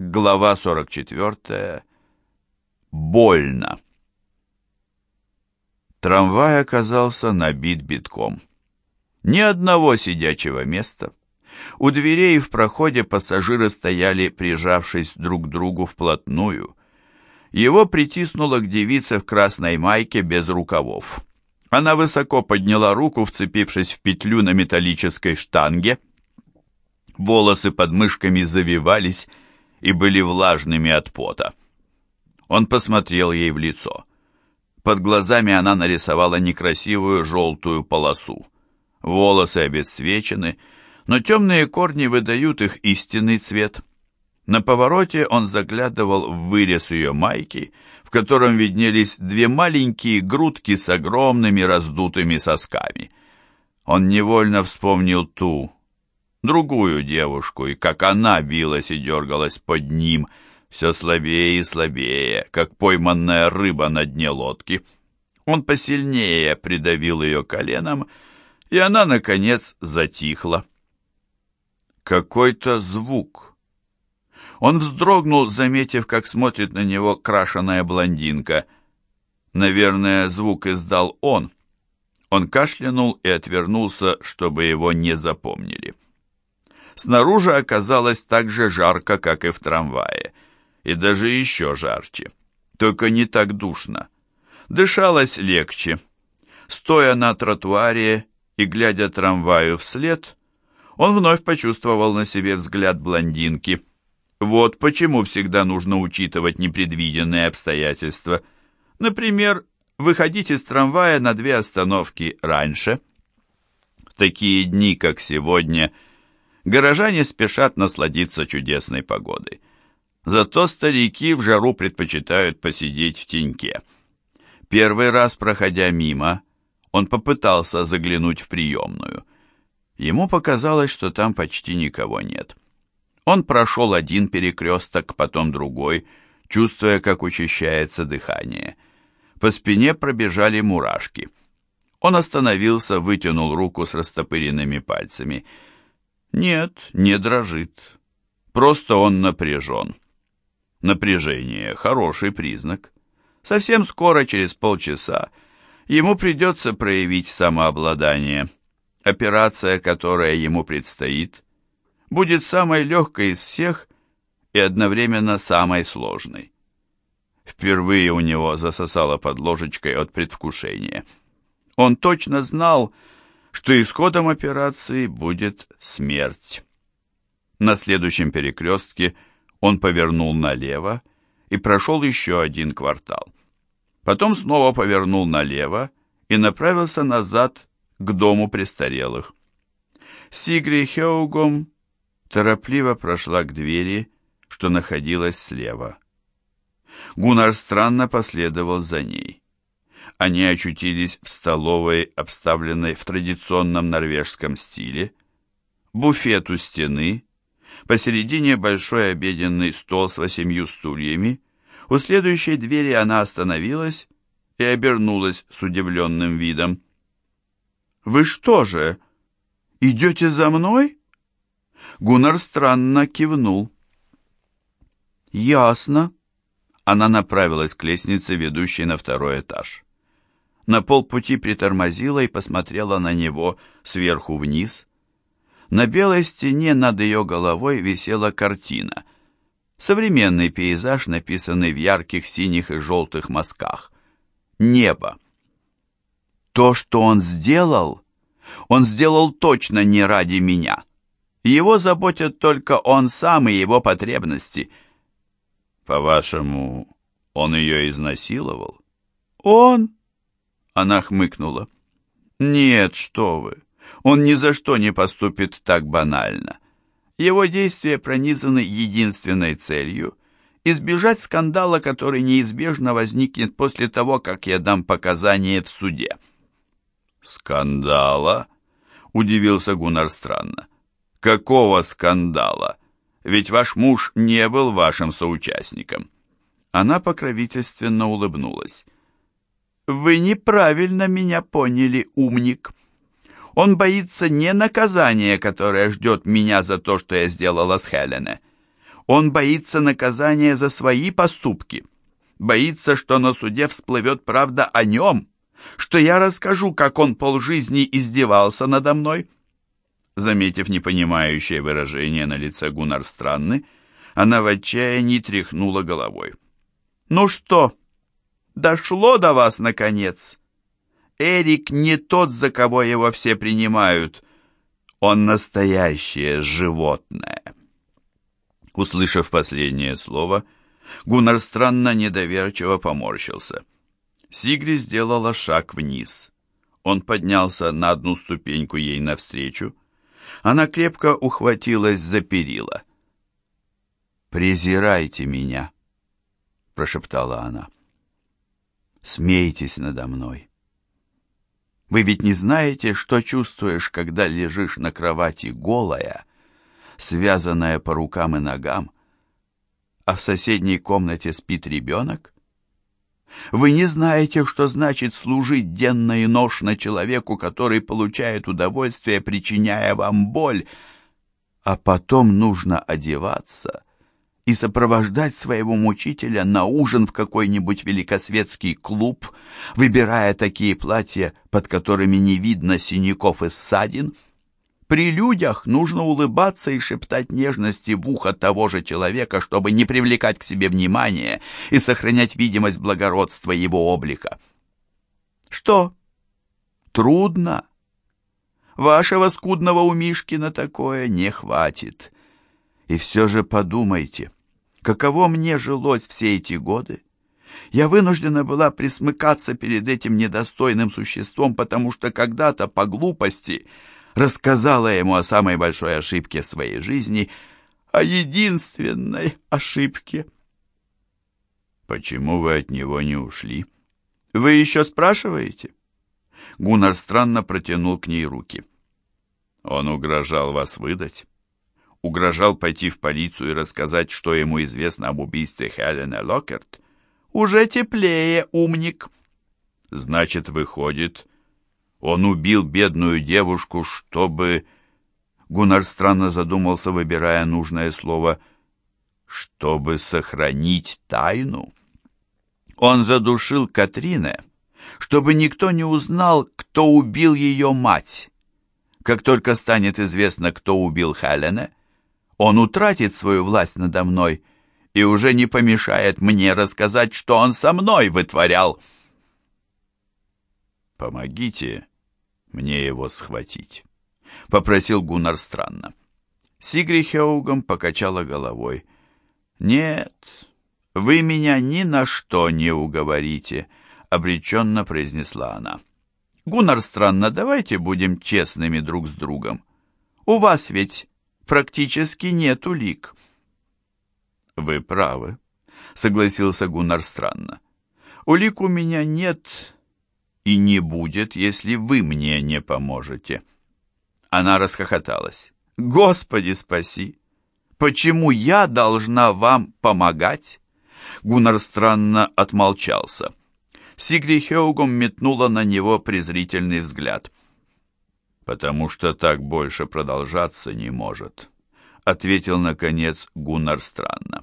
Глава 44. Больно. Трамвай оказался набит битком. Ни одного сидячего места. У дверей в проходе пассажиры стояли, прижавшись друг к другу вплотную. Его притиснула к девице в красной майке без рукавов. Она высоко подняла руку, вцепившись в петлю на металлической штанге. Волосы под мышками завивались, и были влажными от пота. Он посмотрел ей в лицо. Под глазами она нарисовала некрасивую желтую полосу. Волосы обесцвечены, но темные корни выдают их истинный цвет. На повороте он заглядывал в вырез ее майки, в котором виднелись две маленькие грудки с огромными раздутыми сосками. Он невольно вспомнил ту, другую девушку, и как она билась и дергалась под ним, все слабее и слабее, как пойманная рыба на дне лодки. Он посильнее придавил ее коленом, и она, наконец, затихла. Какой-то звук. Он вздрогнул, заметив, как смотрит на него крашеная блондинка. Наверное, звук издал он. Он кашлянул и отвернулся, чтобы его не запомнили. Снаружи оказалось так же жарко, как и в трамвае, и даже еще жарче, только не так душно. Дышалось легче. Стоя на тротуаре и глядя трамваю вслед, он вновь почувствовал на себе взгляд блондинки. Вот почему всегда нужно учитывать непредвиденные обстоятельства. Например, выходить из трамвая на две остановки раньше. В такие дни, как сегодня – горожане спешат насладиться чудесной погодой. Зато старики в жару предпочитают посидеть в теньке. Первый раз, проходя мимо, он попытался заглянуть в приемную. Ему показалось, что там почти никого нет. Он прошел один перекресток, потом другой, чувствуя, как учащается дыхание. По спине пробежали мурашки. Он остановился, вытянул руку с растопыренными пальцами – нет, не дрожит. Просто он напряжен. Напряжение – хороший признак. Совсем скоро, через полчаса, ему придется проявить самообладание. Операция, которая ему предстоит, будет самой легкой из всех и одновременно самой сложной. Впервые у него засосало под ложечкой от предвкушения. Он точно знал, что исходом операции будет смерть. На следующем перекрестке он повернул налево и прошел еще один квартал. Потом снова повернул налево и направился назад к дому престарелых. Сигри Хеугом торопливо прошла к двери, что находилась слева. Гуннар странно последовал за ней они очутились в столовой, обставленной в традиционном норвежском стиле, буфет у стены, посередине большой обеденный стол с восемью стульями, у следующей двери она остановилась и обернулась с удивленным видом. «Вы что же, идете за мной?» Гуннар странно кивнул. «Ясно». Она направилась к лестнице, ведущей на второй этаж на полпути притормозила и посмотрела на него сверху вниз. На белой стене над ее головой висела картина. Современный пейзаж, написанный в ярких синих и желтых мазках. Небо. То, что он сделал, он сделал точно не ради меня. Его заботят только он сам и его потребности. По-вашему, он ее изнасиловал? Он? Она хмыкнула. «Нет, что вы! Он ни за что не поступит так банально. Его действия пронизаны единственной целью – избежать скандала, который неизбежно возникнет после того, как я дам показания в суде». «Скандала?» – удивился Гуннар странно. «Какого скандала? Ведь ваш муж не был вашим соучастником». Она покровительственно улыбнулась. «Вы неправильно меня поняли, умник. Он боится не наказания, которое ждет меня за то, что я сделала с Хелене. Он боится наказания за свои поступки. Боится, что на суде всплывет правда о нем, что я расскажу, как он полжизни издевался надо мной. Заметив непонимающее выражение на лице Гуннар Странны, она в отчаянии тряхнула головой. «Ну что, дошло до вас, наконец? Эрик не тот, за кого его все принимают. Он настоящее животное». Услышав последнее слово, Гуннар странно недоверчиво поморщился. Сигри сделала шаг вниз. Он поднялся на одну ступеньку ей навстречу. Она крепко ухватилась за перила. «Презирайте меня», — прошептала она. «Смейтесь надо мной. Вы ведь не знаете, что чувствуешь, когда лежишь на кровати голая, связанная по рукам и ногам, а в соседней комнате спит ребенок? Вы не знаете, что значит служить денно и ношно человеку, который получает удовольствие, причиняя вам боль, а потом нужно одеваться и сопровождать своего мучителя на ужин в какой-нибудь великосветский клуб, выбирая такие платья, под которыми не видно синяков и ссадин — при людях нужно улыбаться и шептать нежности в ухо того же человека, чтобы не привлекать к себе внимания и сохранять видимость благородства его облика. Что? Трудно? Вашего скудного умишки на такое не хватит. И все же подумайте, каково мне жилось все эти годы? Я вынуждена была присмыкаться перед этим недостойным существом, потому что когда-то по глупости рассказала ему о самой большой ошибке своей жизни, о единственной ошибке. «Почему вы от него не ушли?» «Вы еще спрашиваете?» Гуннар странно протянул к ней руки. «Он угрожал вас выдать?» Угрожал пойти в полицию и рассказать, что ему известно об убийстве Хелены Локерт? «Уже теплее, умник!» «Значит, выходит, он убил бедную девушку, чтобы... Гуннар странно задумался, выбирая нужное слово. Чтобы сохранить тайну. Он задушил Катрине, чтобы никто не узнал, кто убил ее мать. Как только станет известно, кто убил Хелене, он утратит свою власть надо мной и уже не помешает мне рассказать, что он со мной вытворял. «Помогите мне его схватить», — попросил Гуннар странно. Сигри Хеугом покачала головой. «Нет, вы меня ни на что не уговорите», — обреченно произнесла она. «Гуннар странно, давайте будем честными друг с другом. У вас ведь практически нет улик». «Вы правы», — согласился Гуннар странно. «Улик у меня нет, и не будет, если вы мне не поможете». Она расхохоталась. «Господи, спаси! Почему я должна вам помогать?» Гуннар странно отмолчался. Сигри Хеугом метнула на него презрительный взгляд. «Потому что так больше продолжаться не может», — ответил, наконец, Гуннар странно.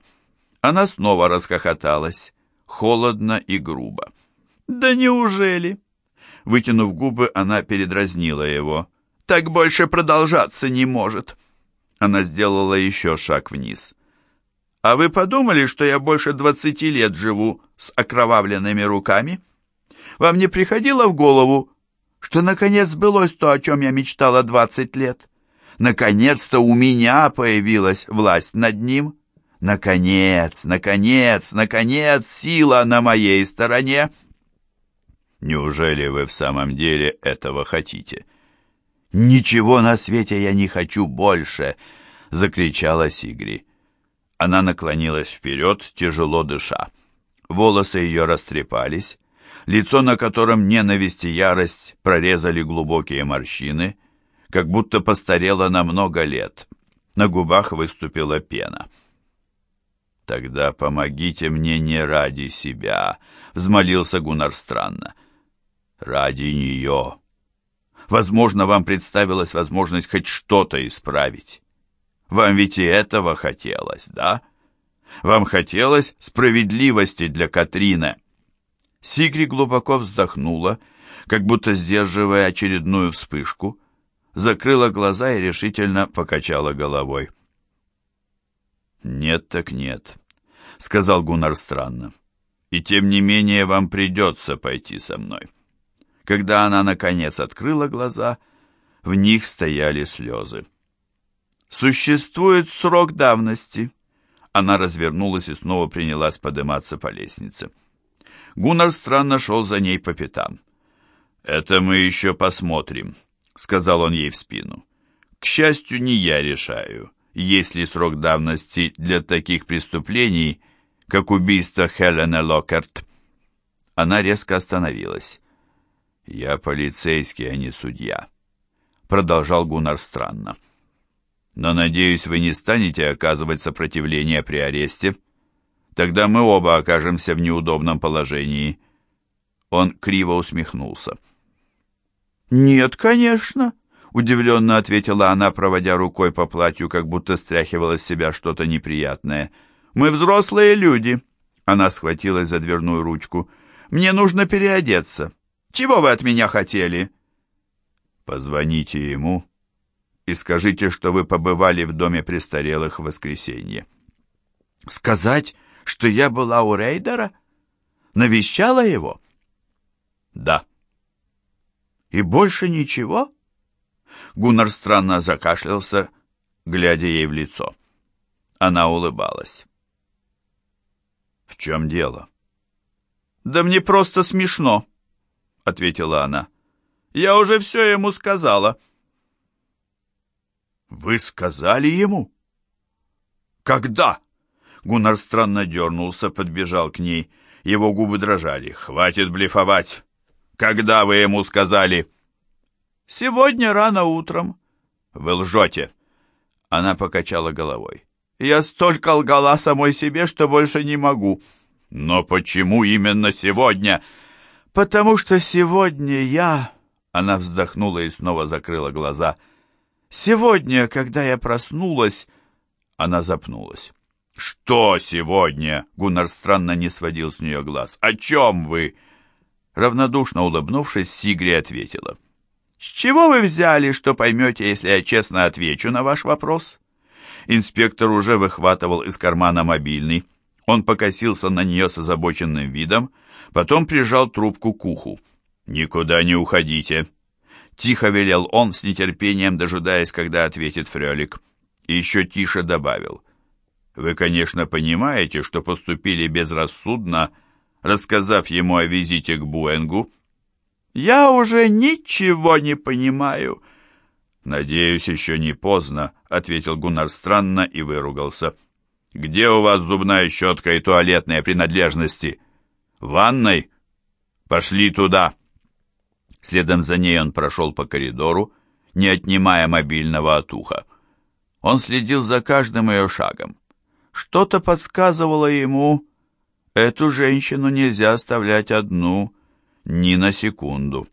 Она снова расхохоталась, холодно и грубо. «Да неужели?» Вытянув губы, она передразнила его. «Так больше продолжаться не может!» Она сделала еще шаг вниз. «А вы подумали, что я больше двадцати лет живу с окровавленными руками? Вам не приходило в голову, что наконец сбылось то, о чем я мечтала двадцать лет? Наконец-то у меня появилась власть над ним. Наконец, наконец, наконец, сила на моей стороне!» Неужели вы в самом деле этого хотите? Ничего на свете я не хочу больше, закричала Сигри. Она наклонилась вперед, тяжело дыша. Волосы ее растрепались, лицо, на котором ненависть и ярость прорезали глубокие морщины, как будто постарело на много лет. На губах выступила пена. «Тогда помогите мне не ради себя», — взмолился Гуннар странно ради нее. Возможно, вам представилась возможность хоть что-то исправить. Вам ведь и этого хотелось, да? Вам хотелось справедливости для Катрины. Сигри глубоко вздохнула, как будто сдерживая очередную вспышку, закрыла глаза и решительно покачала головой. «Нет так нет», — сказал Гуннар странно. «И тем не менее вам придется пойти со мной». Когда она, наконец, открыла глаза, в них стояли слезы. «Существует срок давности». Она развернулась и снова принялась подниматься по лестнице. Гуннар странно шел за ней по пятам. «Это мы еще посмотрим», — сказал он ей в спину. «К счастью, не я решаю, есть ли срок давности для таких преступлений, как убийство Хелены Локерт». Она резко остановилась. «Я полицейский, а не судья», — продолжал Гуннар странно. «Но, надеюсь, вы не станете оказывать сопротивление при аресте. Тогда мы оба окажемся в неудобном положении». Он криво усмехнулся. «Нет, конечно», — удивленно ответила она, проводя рукой по платью, как будто стряхивала с себя что-то неприятное. «Мы взрослые люди». Она схватилась за дверную ручку. «Мне нужно переодеться. Чего вы от меня хотели?» «Позвоните ему и скажите, что вы побывали в доме престарелых в воскресенье». «Сказать, что я была у Рейдера? Навещала его?» «Да». «И больше ничего?» Гуннар странно закашлялся, глядя ей в лицо. Она улыбалась. «В чем дело?» «Да мне просто смешно», — ответила она. «Я уже все ему сказала». «Вы сказали ему?» «Когда?» Гуннар странно дернулся, подбежал к ней. Его губы дрожали. «Хватит блефовать! Когда вы ему сказали?» «Сегодня рано утром». «Вы лжете!» Она покачала головой. «Я столько лгала самой себе, что больше не могу». «Но почему именно сегодня?» «Потому что сегодня я...» Она вздохнула и снова закрыла глаза. «Сегодня, когда я проснулась...» Она запнулась. «Что сегодня?» Гуннар странно не сводил с нее глаз. «О чем вы?» Равнодушно улыбнувшись, Сигри ответила. «С чего вы взяли, что поймете, если я честно отвечу на ваш вопрос?» Инспектор уже выхватывал из кармана мобильный. Он покосился на нее с озабоченным видом, потом прижал трубку к уху. «Никуда не уходите!» Тихо велел он, с нетерпением дожидаясь, когда ответит Фрелик. И еще тише добавил. «Вы, конечно, понимаете, что поступили безрассудно, рассказав ему о визите к Буэнгу?» «Я уже ничего не понимаю». «Надеюсь, еще не поздно», — ответил Гуннар странно и выругался. «Где у вас зубная щетка и туалетные принадлежности?» «В ванной?» «Пошли туда!» Следом за ней он прошел по коридору, не отнимая мобильного от уха. Он следил за каждым ее шагом. Что-то подсказывало ему, эту женщину нельзя оставлять одну ни на секунду.